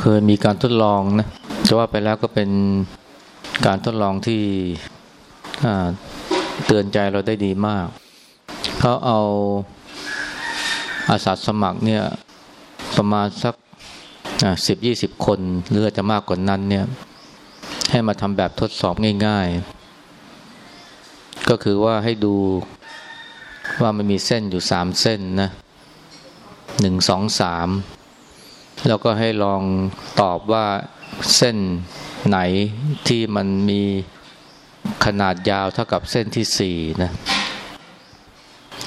เคยมีการทดลองนะจะว่าไปแล้วก็เป็นการทดลองที่เตือนใจเราได้ดีมาก เขาเอาอาสาสมัครเนี่ยประมาณสักสิบยี่สิบคนหรือจะมากกว่านั้นเนี่ยให้มาทำแบบทดสอบง่ายๆ ก็คือว่าให้ดูว่ามันมีเส้นอยู่สามเส้นนะหนึ่งสองสาม แล้วก็ให้ลองตอบว่าเส้นไหนที่มันมีขนาดยาวเท่ากับเส้นที่สี่นะ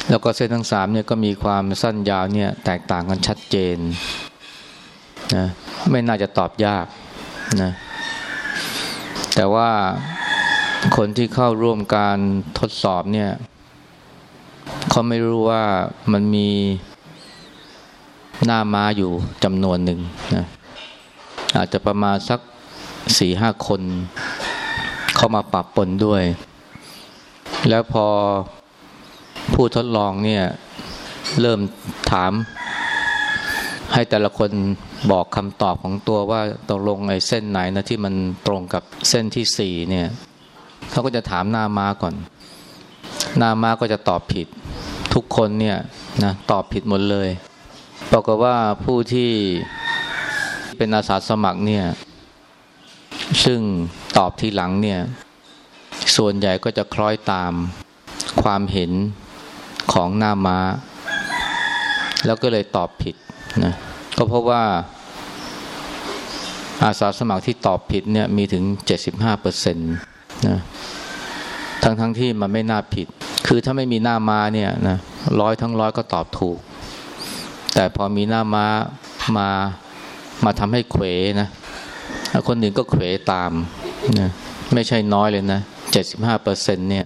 แล้วก็เส้นทั้งสามเนี่ยก็มีความสั้นยาวเนี่ยแตกต่างกันชัดเจนนะไม่น่าจะตอบยากนะแต่ว่าคนที่เข้าร่วมการทดสอบเนี่ยเขาไม่รู้ว่ามันมี หน้าม้าอยู่จำนวนหนึ่งนะอาจจะประมาณสักสี่ห้าคน เข้ามาปรับปนด้วย แล้วพอผู้ทดลองเนี่ยเริ่มถาม ให้แต่ละคนบอกคำตอบของตัวว่าตกลงไอ้เส้นไหนนะที่มันตรงกับเส้นที่สี่เนี่ยเขาก็จะถามหน้าม้าก่อน หน้าม้าก็จะตอบผิด ทุกคนเนี่ยนะตอบผิดหมดเลย บอกว่าผู้ที่เป็นอาสาสมัครเนี่ย ซึ่งตอบทีหลังเนี่ย ส่วนใหญ่ก็จะคล้อยตามความเห็นของหน้าม้า แล้วก็เลยตอบผิดนะก็เพราะว่าอาสาสมัครที่ตอบผิดเนี่ยมีถึง 75%เปอร์เซ็นต์นะทั้งทั้งที่มันไม่น่าผิด คือถ้าไม่มีหน้าม้าเนี่ยนะร้อยทั้งร้อยก็ตอบถูก แต่พอมีหน้าม้ามามาทำให้เขวนะคนอื่นก็เขวตามนะไม่ใช่น้อยเลยนะเจ็ดสิบห้าเปอร์เซ็นเนี่ย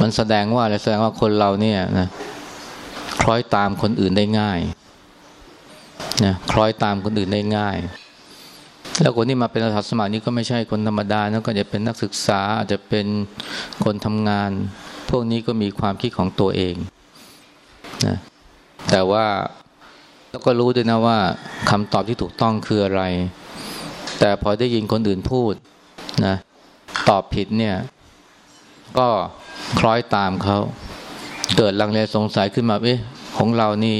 มันแสดงว่าอะไรแสดงว่าคนเราเนี่ยนะคล้อยตามคนอื่นได้ง่ายนะคล้อยตามคนอื่นได้ง่าย แล้วคนที่มาเป็นอาสาสมัครนี่ก็ไม่ใช่คนธรรมดานะก็จะเป็นนักศึกษาอาจจะเป็นคนทำงาน พวกนี้ก็มีความคิดของตัวเองนะ แต่ว่าแล้วก็รู้ด้วยนะว่าคำตอบที่ถูกต้องคืออะไร แต่พอได้ยินคนอื่นพูดนะตอบผิดเนี่ย ก็คล้อยตามเขา เกิดลังเลสงสัยขึ้นมาเอ๊ะของเรานี่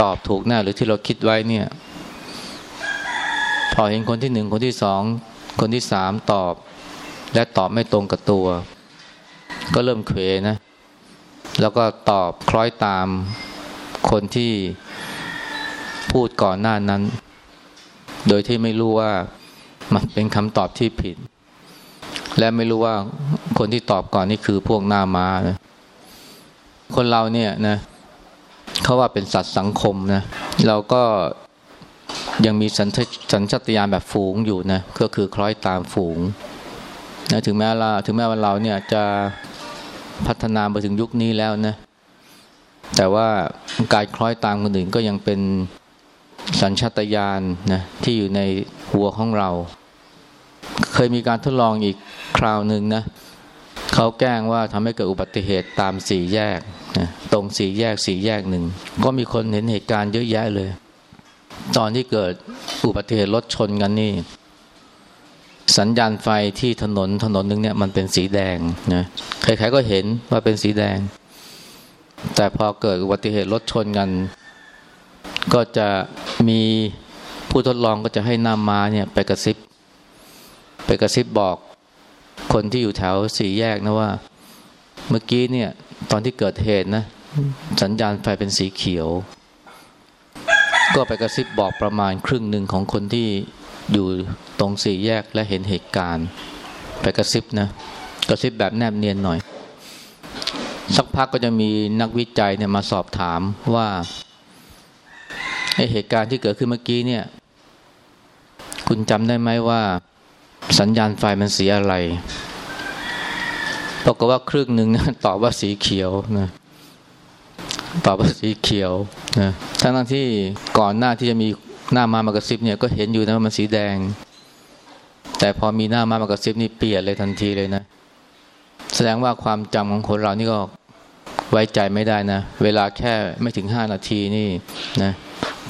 ตอบถูกแน่หรือที่เราคิดไว้เนี่ย พอเห็นคนที่หนึ่งคนที่สองคนที่สามตอบ และตอบไม่ตรงกับตัว ก็เริ่มเขวนะ แล้วก็ตอบคล้อยตาม คนที่พูดก่อนหน้านั้น โดยที่ไม่รู้ว่ามันเป็นคำตอบที่ผิด และไม่รู้ว่าคนที่ตอบก่อนนี่คือพวกหน้ามานะคนเราเนี่ยนะเขาว่าเป็นสัตว์สังคมนะเราก็ยังมีสัญชาตญาณแบบฝูงอยู่นะก็คือคล้อยตามฝูงนะถึงแม้เราถึงแม้ว่าเราเนี่ยจะพัฒนามาถึงยุคนี้แล้วนะแต่ว่า การคล้อยตามคนอื่นก็ยังเป็นสัญชาตญาณนะที่อยู่ในหัวของเรา เคยมีการทดลองอีกคราวหนึ่งนะเขาแกล้งว่าทำให้เกิดอุบัติเหตุตามสี่แยกนะตรงสี่แยกสี่แยกหนึ่งก็มีคนเห็นเหตุการณ์เยอะแยะเลย ตอนที่เกิดอุบัติเหตุรถชนกันนี่ สัญญาณไฟที่ถนนถนนหนึ่งเนี่ยมันเป็นสีแดงนะใครๆก็เห็นว่าเป็นสีแดง แต่พอเกิดอุบัติเหตุรถชนกัน ก็จะมีผู้ทดลองก็จะให้นามาเนี่ยไปกระซิบ ไปกระซิบบอกคนที่อยู่แถวสี่แยกนะว่า เมื่อกี้เนี่ย ตอนที่เกิดเหตุนะ สัญญาณไฟเป็นสีเขียว ก็ไปกระซิบบอกประมาณครึ่งหนึ่งของคนที่อยู่ตรงสี่แยกและเห็นเหตุการณ์ ไปกระซิบนะ กระซิบแบบแนบเนียนหน่อย สักพักก็จะมีนักวิจัยเนี่ยมาสอบถามว่าเหตุการณ์ที่เกิดขึ้นเมื่อกี้เนี่ย คุณจำได้ไหมว่า สัญญาณไฟมันสีอะไรบอกฏว่าครึ่งหนึ่งนะตอบว่าสีเขียวนะตอบว่าสีเขียวนะทั้งทั้งที่ก่อนหน้าที่จะมีหน้ามามากระซิบเนี่ยก็เห็นอยู่นะว่ามันสีแดง แต่พอมีหน้ามามากระซิบนี่เปลี่ยนเลยทันทีเลยนะ แสดงว่าความจำของคนเรานี่ก็ไว้ใจไม่ได้นะ เวลาแค่ไม่ถึงห้านาทีนี่นะ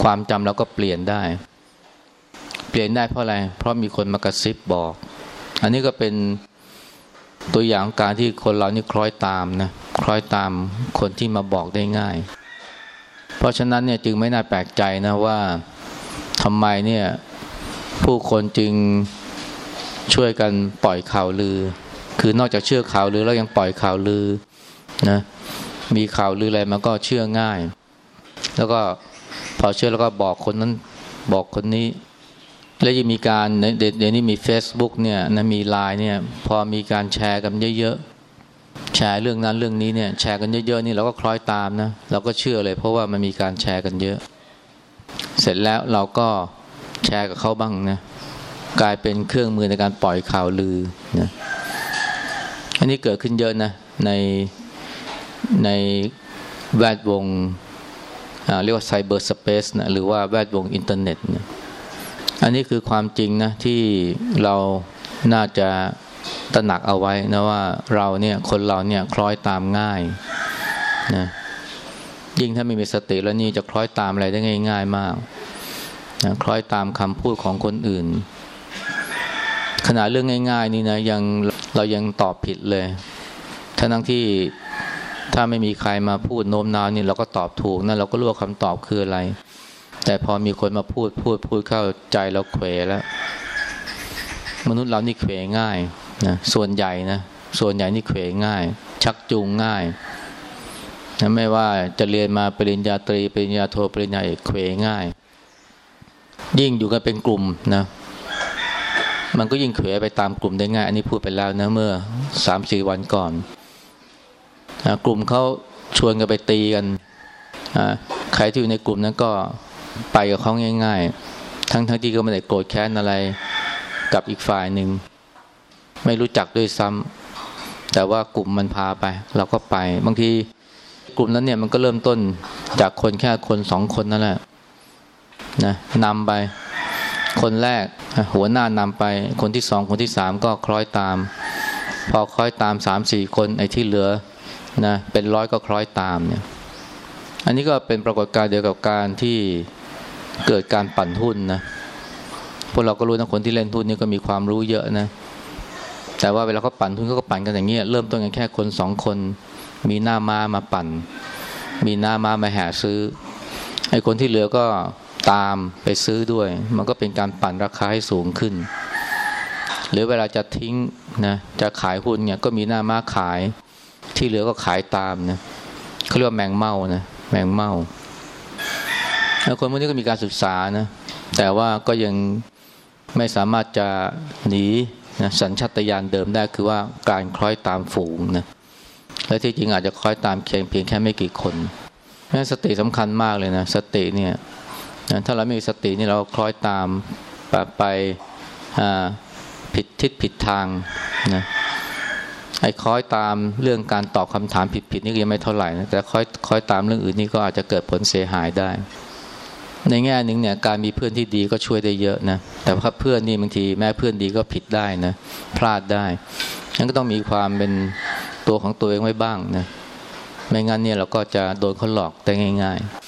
ความจำเราก็เปลี่ยนได้ เปลี่ยนได้เพราะอะไร เพราะมีคนมากระซิบบอก อันนี้ก็เป็นตัวอย่างการที่คนเรานี่คล้อยตามนะคล้อยตามคนที่มาบอกได้ง่าย เพราะฉะนั้นเนี่ยจึงไม่น่าแปลกใจนะว่าทำไมเนี่ยผู้คนจึงช่วยกันปล่อยข่าวลือ คือนอกจากเชื่อข่าวลือแล้วยังปล่อยข่าวลือนะมีข่าวลืออะไรมันก็เชื่อง่าย แล้วก็พอเชื่อแล้วก็บอกคนนั้นบอกคนนี้ แล้วยังมีการเดี๋ยวนี้มี Facebook เนี่ยนะมีไลน์เนี่ยพอมีการแชร์กันเยอะๆแชร์เรื่องนั้นเรื่องนี้เนี่ยแชร์กันเยอะๆนี่เราก็คล้อยตามนะเราก็เชื่อเลย เพราะว่ามันมีการแชร์กันเยอะ เสร็จแล้วเราก็แชร์กับเขาบ้างนะกลายเป็นเครื่องมือในการปล่อยข่าวลือนะ นนี้เกิดขึ้นเยอะนะในในแวดวงเรียกว่าไซเบอร์สเปซนะหรือว่าแวดวงอินเทอร์เน็ตนะอันนี้คือความจริงนะที่เราน่าจะตระหนักเอาไว้นะว่าเราเนี่ยคนเราเนี่ยคล้อยตามง่ายนะยิ่งถ้าไม่มีสติแล้วนี่จะคล้อยตามอะไรได้ง่าย ๆ มากนะคล้อยตามคำพูดของคนอื่นขนาดเรื่องง่าย ๆ นี่นะยัง เรายังตอบผิดเลย ทั้งที่ถ้าไม่มีใครมาพูดโน้มน้าวนี่เราก็ตอบถูกนะเราก็รู้ว่าคำตอบคืออะไร แต่พอมีคนมาพูดพูดพูดเข้าใจเราเขวแล้ว มนุษย์เรานี่เขวง่ายนะส่วนใหญ่นะส่วนใหญ่นี่เขวง่าย ชักจูงง่ายนะไม่ว่าจะเรียนมาปริญญาตรีปริญญาโทปริญญาเอกเขวง่าย ยิ่งอยู่กันเป็นกลุ่มนะ มันก็ยิ่งเขวไปตามกลุ่มได้ง่าย อันนี้พูดไปแล้วนะเมื่อสามสี่วันก่อนกลุ่มเขาชวนกันไปตีกันใครที่อยู่ในกลุ่มนั้นก็ไปกับเขาง่าย ๆ ทั้งทั้งที่ก็ไม่ได้โกรธแค้นอะไรกับอีกฝ่ายหนึ่งไม่รู้จักด้วยซ้ำแต่ว่ากลุ่มมันพาไป เราก็ไป บางทีกลุ่มนั้นเนี่ยมันก็เริ่มต้นจากคนแค่คนสองคนนั่นแหละนะนำไป คนแรกหัวหน้านำไป คนที่สองคนที่สามก็คล้อยตาม พอคล้อยตามสามสี่คนไอ้ที่เหลือนะเป็นร้อยก็คล้อยตามเนี่ยอันนี้ก็เป็นปรากฏการณ์เดียวกับการที่เกิดการปั่นหุ้นนะพวกเราก็รู้นะคนที่เล่นหุ้นนี่ก็มีความรู้เยอะนะแต่ว่าเวลาเขาปั่นหุ้นเขาก็ปั่นกันอย่างเงี้ยเริ่มต้นกันแค่คนสองคน มีหน้าม้ามาปั่น มีหน้าม้ามาแห่ซื้อไอ้คนที่เหลือก็ ตามไปซื้อด้วย มันก็เป็นการปั่นราคาให้สูงขึ้น หรือเวลาจะทิ้งนะจะขายหุ้นเนี่ยก็มีหน้าม้าขายที่เหลือก็ขายตามนะเขาเรียกว่าแมงเม่านะแมงเม่าแล้วคนพวกนี้ก็มีการศึกษานะแต่ว่าก็ยังไม่สามารถจะหนีนะสัญชาตญาณเดิมได้คือว่าการคล้อยตามฝูงนะและที่จริงอาจจะคล้อยตามเพียงเพียงแค่ไม่กี่คนเพราะสติสำคัญมากเลยนะ สติเนี่ย ถ้าเราไม่มีสตินี่เราคล้อยตามไปไปผิดทิศผิดทางนะไอ้คอยตามเรื่องการตอบคำถามผิดๆนี่ยังไม่เท่าไหร่นะแต่คอยคอยตามเรื่องอื่นนี่ก็อาจจะเกิดผลเสียหายได้ ในแง่หนึ่งเนี่ยการมีเพื่อนที่ดีก็ช่วยได้เยอะนะแต่ถ้าเพื่อนนี่บางทีแม่เพื่อนดีก็ผิดได้นะพลาดได้ฉันก็ต้องมีความเป็นตัวของตัวเองไว้บ้างนะไม่งั้นเนี่ยเราก็จะโดนเขาหลอกได้ง่าย ๆ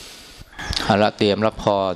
อาละเตรียมรับพร